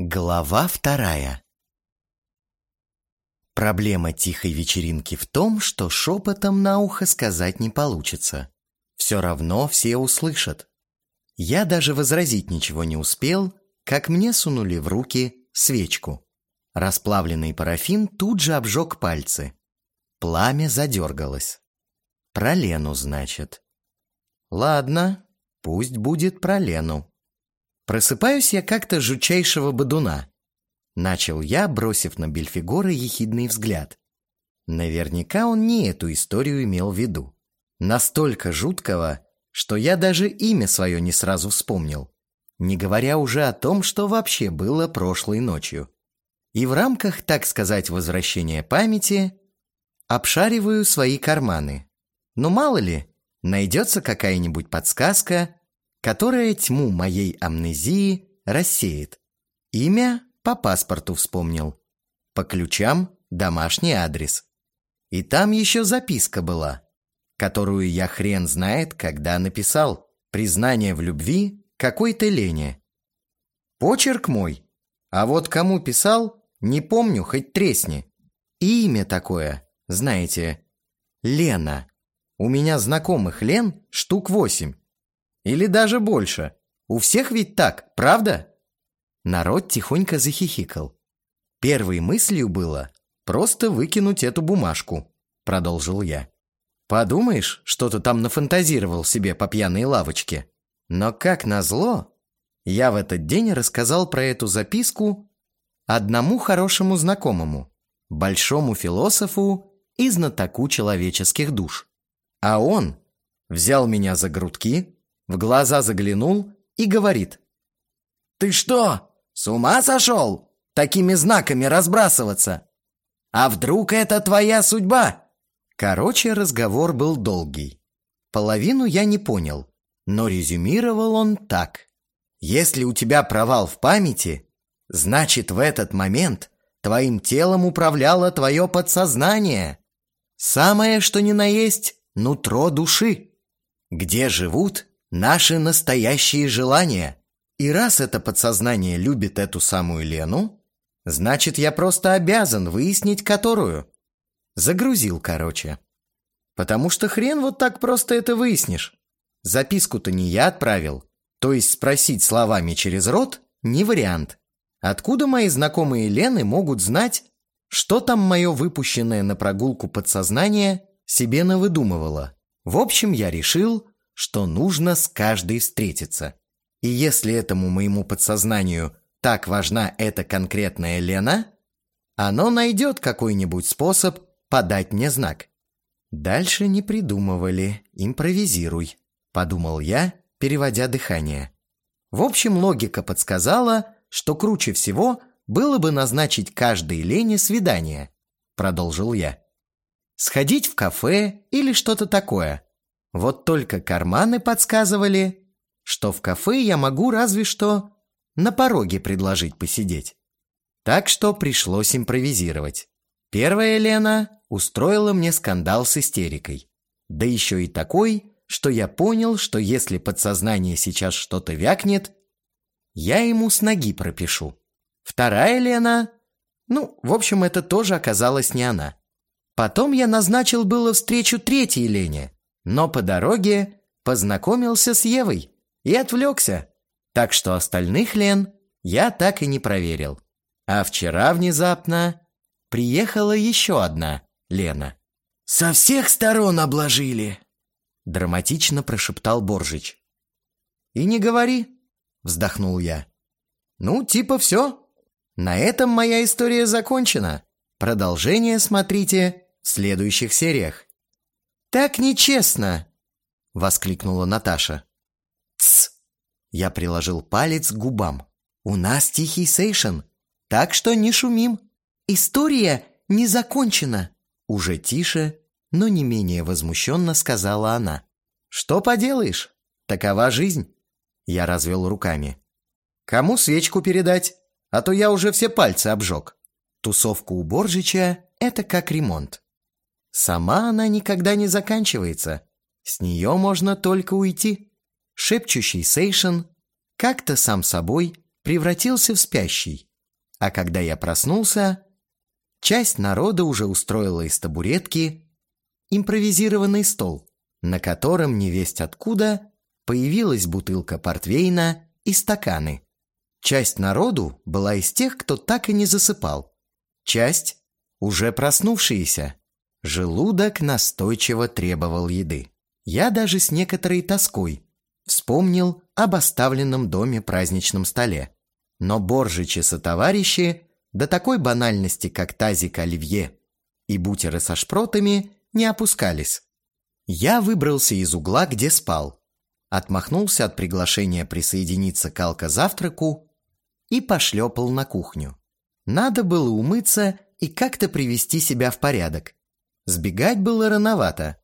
Глава вторая Проблема тихой вечеринки в том, что шепотом на ухо сказать не получится. Все равно все услышат. Я даже возразить ничего не успел, как мне сунули в руки свечку. Расплавленный парафин тут же обжег пальцы. Пламя задергалось. Про Лену, значит. Ладно, пусть будет про Лену. Просыпаюсь я как-то жутчайшего бодуна. Начал я, бросив на Бельфигора ехидный взгляд. Наверняка он не эту историю имел в виду. Настолько жуткого, что я даже имя свое не сразу вспомнил, не говоря уже о том, что вообще было прошлой ночью. И в рамках, так сказать, возвращения памяти обшариваю свои карманы. Но мало ли, найдется какая-нибудь подсказка, которая тьму моей амнезии рассеет. Имя по паспорту вспомнил. По ключам домашний адрес. И там еще записка была, которую я хрен знает, когда написал. Признание в любви какой-то Лене. Почерк мой. А вот кому писал, не помню, хоть тресни. И имя такое, знаете, Лена. У меня знакомых Лен штук восемь. Или даже больше. У всех ведь так, правда? Народ тихонько захихикал. Первой мыслью было просто выкинуть эту бумажку, продолжил я. Подумаешь, что ты там нафантазировал себе по пьяной лавочке. Но как назло, я в этот день рассказал про эту записку одному хорошему знакомому, большому философу и знатоку человеческих душ. А он взял меня за грудки, в глаза заглянул и говорит. «Ты что, с ума сошел? Такими знаками разбрасываться? А вдруг это твоя судьба?» Короче, разговор был долгий. Половину я не понял, но резюмировал он так. «Если у тебя провал в памяти, значит, в этот момент твоим телом управляло твое подсознание. Самое, что ни на есть, нутро души. Где живут наши настоящие желания. И раз это подсознание любит эту самую Лену, значит, я просто обязан выяснить, которую. Загрузил, короче. Потому что хрен вот так просто это выяснишь. Записку-то не я отправил. То есть спросить словами через рот не вариант. Откуда мои знакомые Лены могут знать, что там мое выпущенное на прогулку подсознание себе навыдумывало? В общем, я решил, что нужно с каждой встретиться. И если этому моему подсознанию так важна эта конкретная Лена, оно найдет какой-нибудь способ подать мне знак. Дальше не придумывали, импровизируй, подумал я, переводя дыхание. В общем, логика подсказала, что круче всего было бы назначить каждой Лене свидание, продолжил я. Сходить в кафе или что-то такое – вот только карманы подсказывали, что в кафе я могу разве что на пороге предложить посидеть. Так что пришлось импровизировать. Первая Лена устроила мне скандал с истерикой. Да еще и такой, что я понял, что если подсознание сейчас что-то вякнет, я ему с ноги пропишу. Вторая Лена... Ну, в общем, это тоже оказалось не она. Потом я назначил было встречу третьей Лене, но по дороге познакомился с Евой и отвлекся, так что остальных Лен я так и не проверил. А вчера внезапно приехала еще одна Лена. «Со всех сторон обложили!» Драматично прошептал Боржич. «И не говори!» — вздохнул я. «Ну, типа все. На этом моя история закончена. Продолжение смотрите в следующих сериях. «Так нечестно!» — воскликнула Наташа. «Тсс!» — я приложил палец к губам. «У нас тихий сейшен, так что не шумим. История не закончена!» Уже тише, но не менее возмущенно сказала она. «Что поделаешь? Такова жизнь!» Я развел руками. «Кому свечку передать? А то я уже все пальцы обжег». Тусовка у Боржича — это как ремонт. Сама она никогда не заканчивается. С нее можно только уйти. Шепчущий Сейшен как-то сам собой превратился в спящий. А когда я проснулся, часть народа уже устроила из табуретки импровизированный стол, на котором невесть откуда появилась бутылка портвейна и стаканы. Часть народу была из тех, кто так и не засыпал. Часть – уже проснувшиеся. Желудок настойчиво требовал еды. Я даже с некоторой тоской вспомнил об оставленном доме праздничном столе. Но боржичи сотоварищи до такой банальности, как тазик оливье и бутеры со шпротами, не опускались. Я выбрался из угла, где спал, отмахнулся от приглашения присоединиться к алкозавтраку и пошлепал на кухню. Надо было умыться и как-то привести себя в порядок. Сбегать было рановато.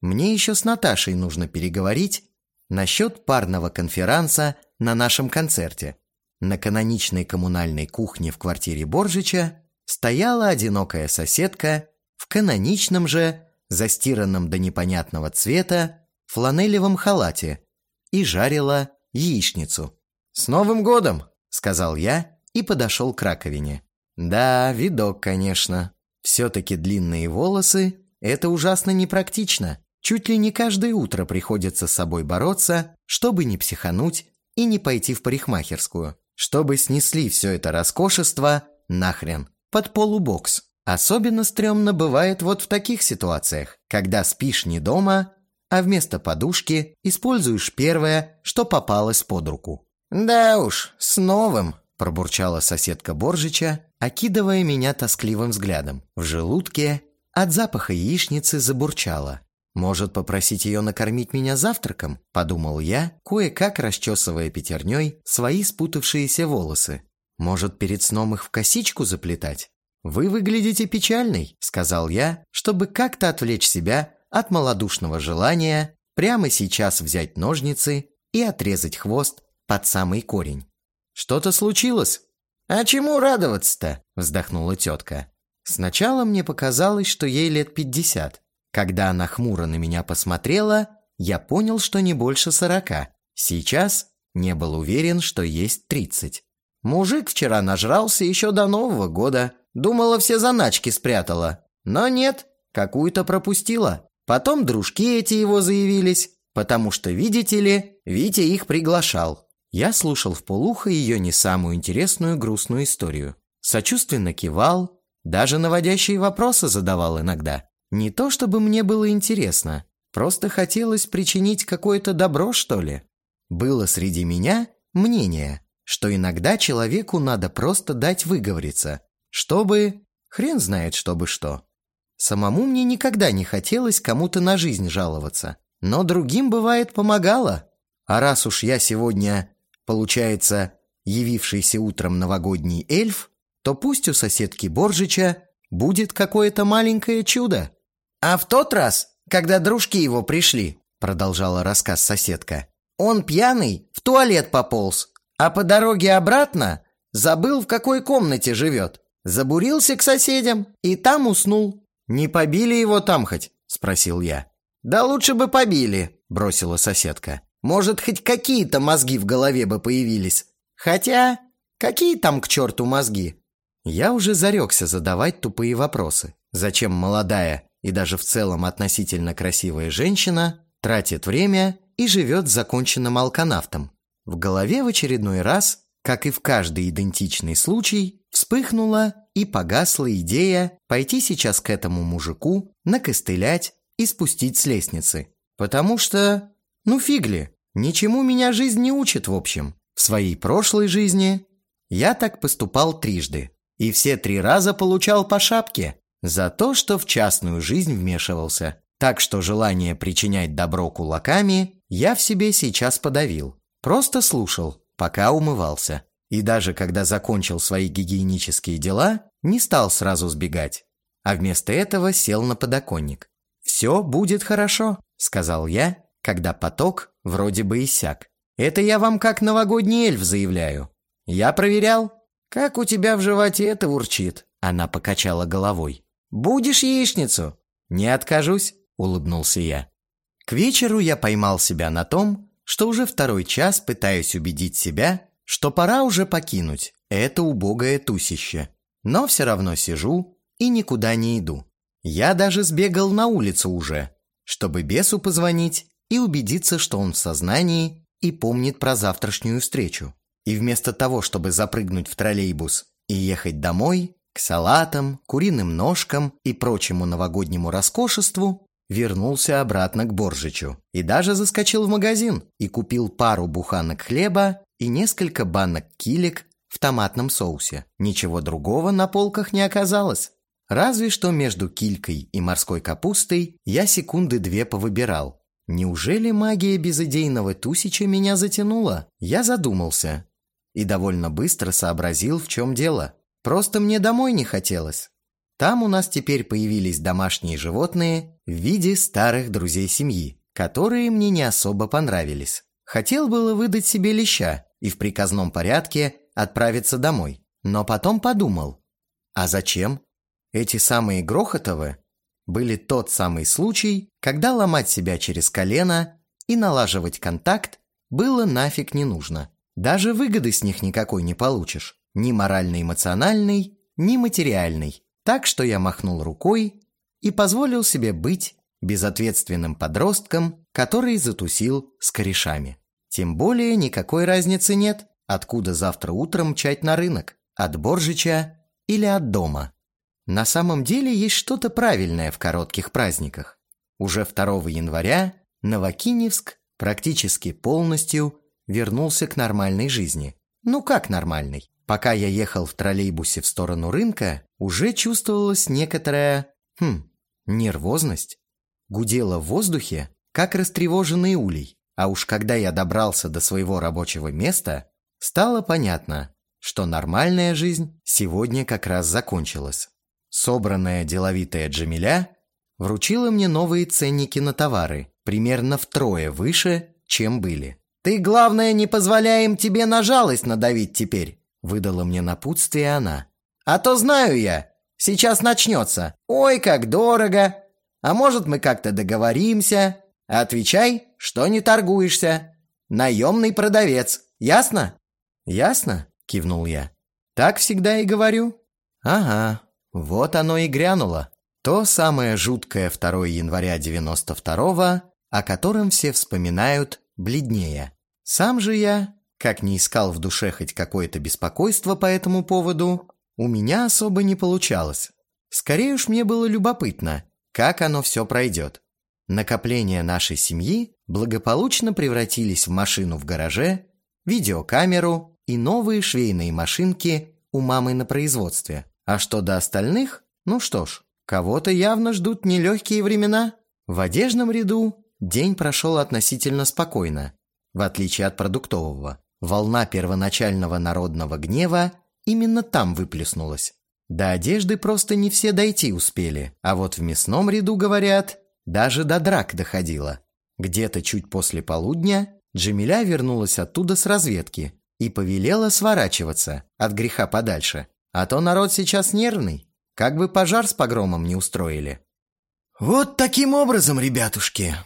Мне еще с Наташей нужно переговорить насчет парного конферанса на нашем концерте. На каноничной коммунальной кухне в квартире Боржича стояла одинокая соседка в каноничном же, застиранном до непонятного цвета, фланелевом халате и жарила яичницу. «С Новым годом!» – сказал я и подошел к раковине. Да, видок, конечно. Все-таки длинные волосы – это ужасно непрактично. Чуть ли не каждое утро приходится с собой бороться, чтобы не психануть и не пойти в парикмахерскую, чтобы снесли все это роскошество нахрен под полубокс. Особенно стрёмно бывает вот в таких ситуациях, когда спишь не дома, а вместо подушки используешь первое, что попалось под руку. «Да уж, с новым», – пробурчала соседка Боржича, окидывая меня тоскливым взглядом. В желудке от запаха яичницы забурчало. «Может, попросить ее накормить меня завтраком?» – подумал я, кое-как расчесывая пятерней свои спутавшиеся волосы. «Может, перед сном их в косичку заплетать?» «Вы выглядите печальной», – сказал я, чтобы как-то отвлечь себя от малодушного желания прямо сейчас взять ножницы и отрезать хвост под самый корень. «Что-то случилось?» «А чему радоваться-то?» – вздохнула тетка. Сначала мне показалось, что ей лет пятьдесят. Когда она хмуро на меня посмотрела, я понял, что не больше сорока. Сейчас не был уверен, что есть тридцать. Мужик вчера нажрался еще до Нового года. Думала, все заначки спрятала. Но нет, какую-то пропустила. Потом дружки эти его заявились, потому что, видите ли, Витя их приглашал. Я слушал в полухо ее не самую интересную грустную историю. Сочувственно кивал, даже наводящие вопросы задавал иногда. Не то чтобы мне было интересно, просто хотелось причинить какое-то добро, что ли. Было среди меня мнение, что иногда человеку надо просто дать выговориться, чтобы... Хрен знает, чтобы что. Самому мне никогда не хотелось кому-то на жизнь жаловаться, но другим, бывает, помогало. А раз уж я сегодня получается, явившийся утром новогодний эльф, то пусть у соседки Боржича будет какое-то маленькое чудо. «А в тот раз, когда дружки его пришли», продолжала рассказ соседка, «он пьяный в туалет пополз, а по дороге обратно забыл, в какой комнате живет. Забурился к соседям и там уснул. Не побили его там хоть?» – спросил я. «Да лучше бы побили», – бросила соседка. Может, хоть какие-то мозги в голове бы появились. Хотя, какие там к черту мозги? Я уже зарекся задавать тупые вопросы. Зачем молодая и даже в целом относительно красивая женщина тратит время и живет законченным алканавтом? В голове в очередной раз, как и в каждый идентичный случай, вспыхнула и погасла идея пойти сейчас к этому мужику, накостылять и спустить с лестницы. Потому что ну фигли, ничему меня жизнь не учит в общем. В своей прошлой жизни я так поступал трижды. И все три раза получал по шапке за то, что в частную жизнь вмешивался. Так что желание причинять добро кулаками я в себе сейчас подавил. Просто слушал, пока умывался. И даже когда закончил свои гигиенические дела, не стал сразу сбегать, а вместо этого сел на подоконник. «Все будет хорошо», — сказал я когда поток вроде бы иссяк. Это я вам как новогодний эльф заявляю. Я проверял. Как у тебя в животе это урчит? Она покачала головой. Будешь яичницу? Не откажусь, улыбнулся я. К вечеру я поймал себя на том, что уже второй час пытаюсь убедить себя, что пора уже покинуть это убогое тусище. Но все равно сижу и никуда не иду. Я даже сбегал на улицу уже, чтобы бесу позвонить и убедиться, что он в сознании и помнит про завтрашнюю встречу. И вместо того, чтобы запрыгнуть в троллейбус и ехать домой, к салатам, куриным ножкам и прочему новогоднему роскошеству, вернулся обратно к Боржичу и даже заскочил в магазин и купил пару буханок хлеба и несколько банок килек в томатном соусе. Ничего другого на полках не оказалось. Разве что между килькой и морской капустой я секунды две повыбирал. Неужели магия безыдейного Тусича меня затянула? Я задумался и довольно быстро сообразил, в чем дело. Просто мне домой не хотелось. Там у нас теперь появились домашние животные в виде старых друзей семьи, которые мне не особо понравились. Хотел было выдать себе леща и в приказном порядке отправиться домой, но потом подумал, а зачем? Эти самые Грохотовы были тот самый случай, когда ломать себя через колено и налаживать контакт было нафиг не нужно. Даже выгоды с них никакой не получишь, ни морально-эмоциональной, ни материальной. Так что я махнул рукой и позволил себе быть безответственным подростком, который затусил с корешами. Тем более никакой разницы нет, откуда завтра утром мчать на рынок, от Боржича или от дома. На самом деле есть что-то правильное в коротких праздниках. Уже 2 января Новокиневск практически полностью вернулся к нормальной жизни. Ну как нормальной? Пока я ехал в троллейбусе в сторону рынка, уже чувствовалась некоторая, хм, нервозность. Гудела в воздухе, как растревоженный улей. А уж когда я добрался до своего рабочего места, стало понятно, что нормальная жизнь сегодня как раз закончилась. Собранная деловитая Джамиля вручила мне новые ценники на товары, примерно втрое выше, чем были. «Ты, главное, не позволяем тебе на жалость надавить теперь», Выдала мне напутствие она. «А то знаю я, сейчас начнется. Ой, как дорого! А может, мы как-то договоримся? Отвечай, что не торгуешься. Наемный продавец, ясно?» «Ясно?» – кивнул я. «Так всегда и говорю». «Ага, вот оно и грянуло. То самое жуткое 2 января 92-го, о котором все вспоминают бледнее. Сам же я как не искал в душе хоть какое-то беспокойство по этому поводу, у меня особо не получалось. Скорее уж мне было любопытно, как оно все пройдет. Накопления нашей семьи благополучно превратились в машину в гараже, видеокамеру и новые швейные машинки у мамы на производстве. А что до остальных? Ну что ж, кого-то явно ждут нелегкие времена. В одежном ряду день прошел относительно спокойно, в отличие от продуктового. Волна первоначального народного гнева именно там выплеснулась. До одежды просто не все дойти успели, а вот в мясном ряду, говорят, даже до драк доходило. Где-то чуть после полудня Джамиля вернулась оттуда с разведки и повелела сворачиваться от греха подальше. А то народ сейчас нервный, как бы пожар с погромом не устроили. «Вот таким образом, ребятушки!»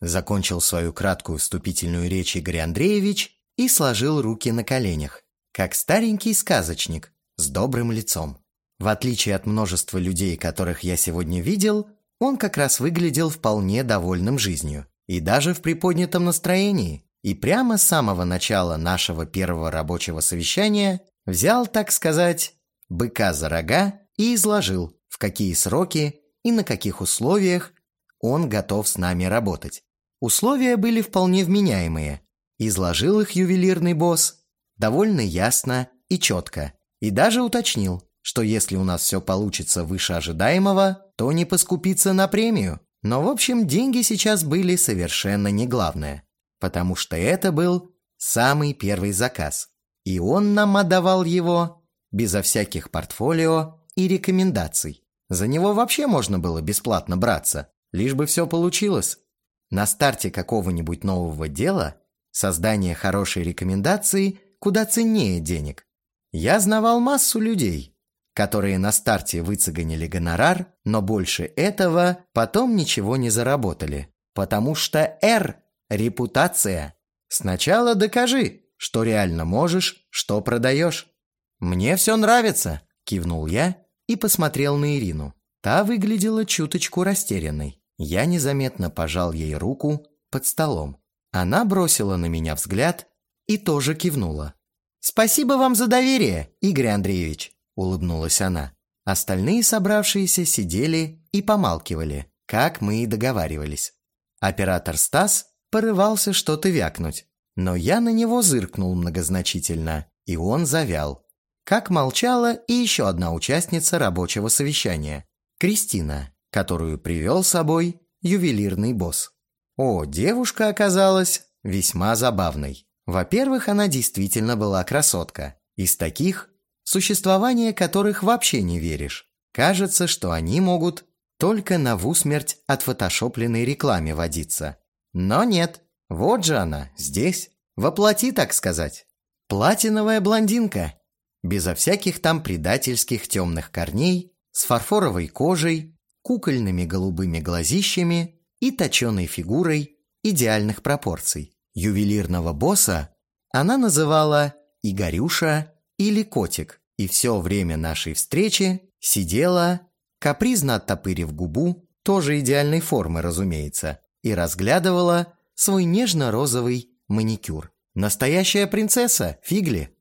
Закончил свою краткую вступительную речь Игорь Андреевич и сложил руки на коленях, как старенький сказочник с добрым лицом. В отличие от множества людей, которых я сегодня видел, он как раз выглядел вполне довольным жизнью и даже в приподнятом настроении. И прямо с самого начала нашего первого рабочего совещания взял, так сказать, быка за рога и изложил, в какие сроки и на каких условиях он готов с нами работать. Условия были вполне вменяемые, Изложил их ювелирный босс довольно ясно и четко. И даже уточнил, что если у нас все получится выше ожидаемого, то не поскупиться на премию. Но в общем деньги сейчас были совершенно не главное, потому что это был самый первый заказ. И он нам отдавал его безо всяких портфолио и рекомендаций. За него вообще можно было бесплатно браться, лишь бы все получилось. На старте какого-нибудь нового дела Создание хорошей рекомендации куда ценнее денег. Я знавал массу людей, которые на старте выцегонили гонорар, но больше этого потом ничего не заработали. Потому что «Р» – репутация. Сначала докажи, что реально можешь, что продаешь. «Мне все нравится», – кивнул я и посмотрел на Ирину. Та выглядела чуточку растерянной. Я незаметно пожал ей руку под столом. Она бросила на меня взгляд и тоже кивнула. «Спасибо вам за доверие, Игорь Андреевич», – улыбнулась она. Остальные собравшиеся сидели и помалкивали, как мы и договаривались. Оператор Стас порывался что-то вякнуть, но я на него зыркнул многозначительно, и он завял. Как молчала и еще одна участница рабочего совещания – Кристина, которую привел с собой ювелирный босс. О, девушка оказалась весьма забавной. Во-первых, она действительно была красотка. Из таких, существование которых вообще не веришь. Кажется, что они могут только на в усмерть от фотошопленной рекламе водиться. Но нет, вот же она, здесь, воплоти, так сказать. Платиновая блондинка, безо всяких там предательских темных корней, с фарфоровой кожей, кукольными голубыми глазищами и точеной фигурой идеальных пропорций. Ювелирного босса она называла Игорюша или Котик, и все время нашей встречи сидела, капризно оттопырив губу, тоже идеальной формы, разумеется, и разглядывала свой нежно-розовый маникюр. Настоящая принцесса, фигли.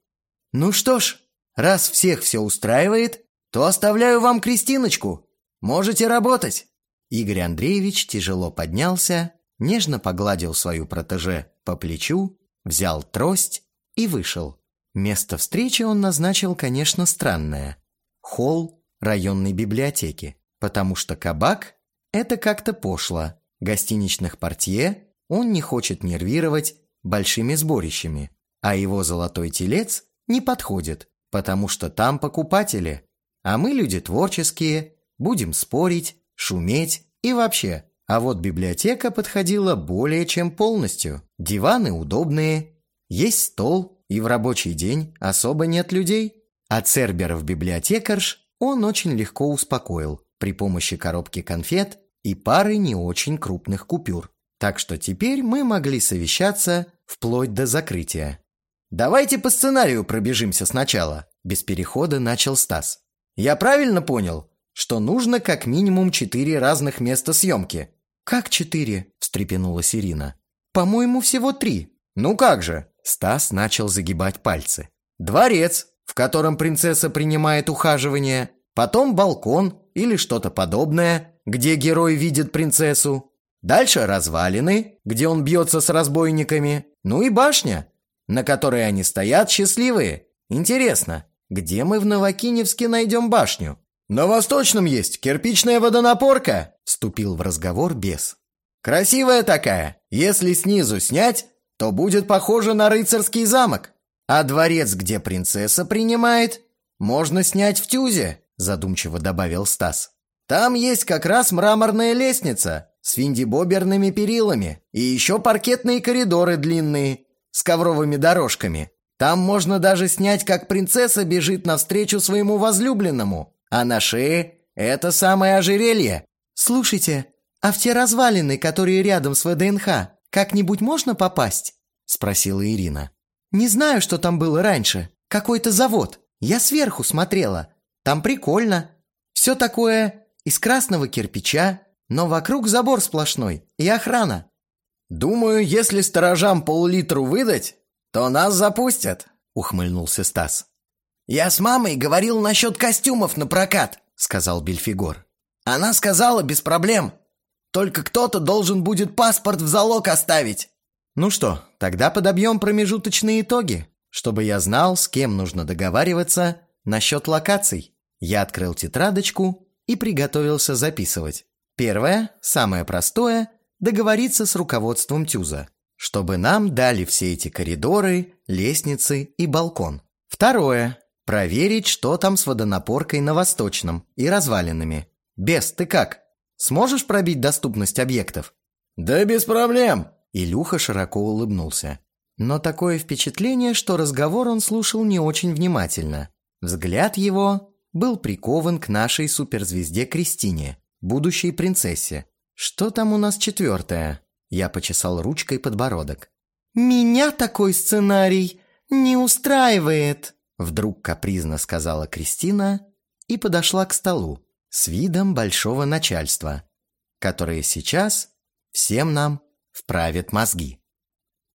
Ну что ж, раз всех все устраивает, то оставляю вам Кристиночку. Можете работать. Игорь Андреевич тяжело поднялся, нежно погладил свою протеже по плечу, взял трость и вышел. Место встречи он назначил, конечно, странное. Холл районной библиотеки, потому что кабак – это как-то пошло. Гостиничных портье он не хочет нервировать большими сборищами, а его золотой телец не подходит, потому что там покупатели, а мы люди творческие, будем спорить, шуметь и вообще. А вот библиотека подходила более чем полностью. Диваны удобные, есть стол, и в рабочий день особо нет людей. А Церберов-библиотекарш он очень легко успокоил при помощи коробки конфет и пары не очень крупных купюр. Так что теперь мы могли совещаться вплоть до закрытия. «Давайте по сценарию пробежимся сначала», – без перехода начал Стас. «Я правильно понял? что нужно как минимум четыре разных места съемки. «Как четыре?» – встрепенулась Ирина. «По-моему, всего три». «Ну как же?» – Стас начал загибать пальцы. «Дворец, в котором принцесса принимает ухаживание, потом балкон или что-то подобное, где герой видит принцессу, дальше развалины, где он бьется с разбойниками, ну и башня, на которой они стоят счастливые. Интересно, где мы в Новокиневске найдем башню?» «На Восточном есть кирпичная водонапорка», – вступил в разговор бес. «Красивая такая. Если снизу снять, то будет похоже на рыцарский замок. А дворец, где принцесса принимает, можно снять в Тюзе», – задумчиво добавил Стас. «Там есть как раз мраморная лестница с финдибоберными перилами и еще паркетные коридоры длинные с ковровыми дорожками. Там можно даже снять, как принцесса бежит навстречу своему возлюбленному а на шее это самое ожерелье. Слушайте, а в те развалины, которые рядом с ВДНХ, как-нибудь можно попасть? Спросила Ирина. Не знаю, что там было раньше. Какой-то завод. Я сверху смотрела. Там прикольно. Все такое из красного кирпича, но вокруг забор сплошной и охрана. Думаю, если сторожам пол-литру выдать, то нас запустят, ухмыльнулся Стас. «Я с мамой говорил насчет костюмов на прокат», — сказал Бельфигор. «Она сказала, без проблем. Только кто-то должен будет паспорт в залог оставить». «Ну что, тогда подобьем промежуточные итоги, чтобы я знал, с кем нужно договариваться насчет локаций». Я открыл тетрадочку и приготовился записывать. Первое, самое простое – договориться с руководством ТЮЗа, чтобы нам дали все эти коридоры, лестницы и балкон. Второе Проверить, что там с водонапоркой на Восточном и развалинами. Бес, ты как? Сможешь пробить доступность объектов? Да без проблем. Илюха широко улыбнулся. Но такое впечатление, что разговор он слушал не очень внимательно. Взгляд его был прикован к нашей суперзвезде Кристине, будущей принцессе. Что там у нас четвертое? Я почесал ручкой подбородок. «Меня такой сценарий не устраивает», Вдруг капризно сказала Кристина и подошла к столу с видом большого начальства, которое сейчас всем нам вправит мозги.